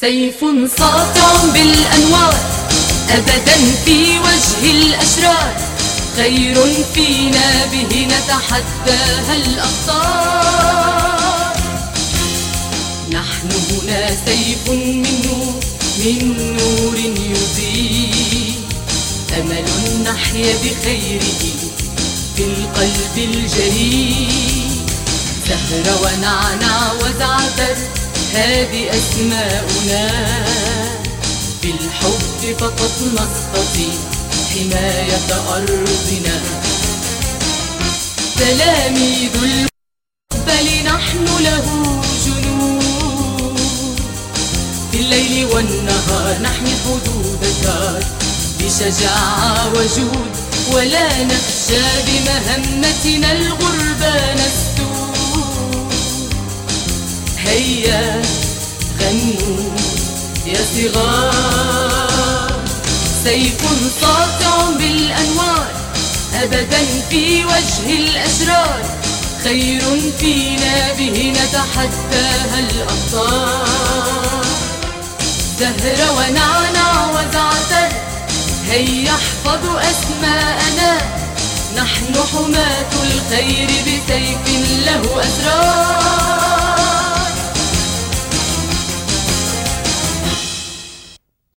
سيف ساطع بالأنوار أبدا في وجه الأشرار. خير فينا به نتحداها الأخطار نحن هنا سيف من نور من نور يضيء أمل نحيا بخيره في القلب الجريء زهر ونعنع وزعتر هذه أسماؤنا. بالحب فقط نستطيع حماية أرضنا. تلاميذ المقبل نحن له جنود. في الليل والنهار نحمي حدود الدار بشجاعة وجود. ولا نخشى بمهمتنا الغربى هيا غنوا يا صغار. سيف ساطع بالأنوار أبدا في وجه الأشرار. خير فينا به نتحداها الأبطال زهر ونعنع وزعتر هيا احفظوا أسماءنا. نحن حماة الخير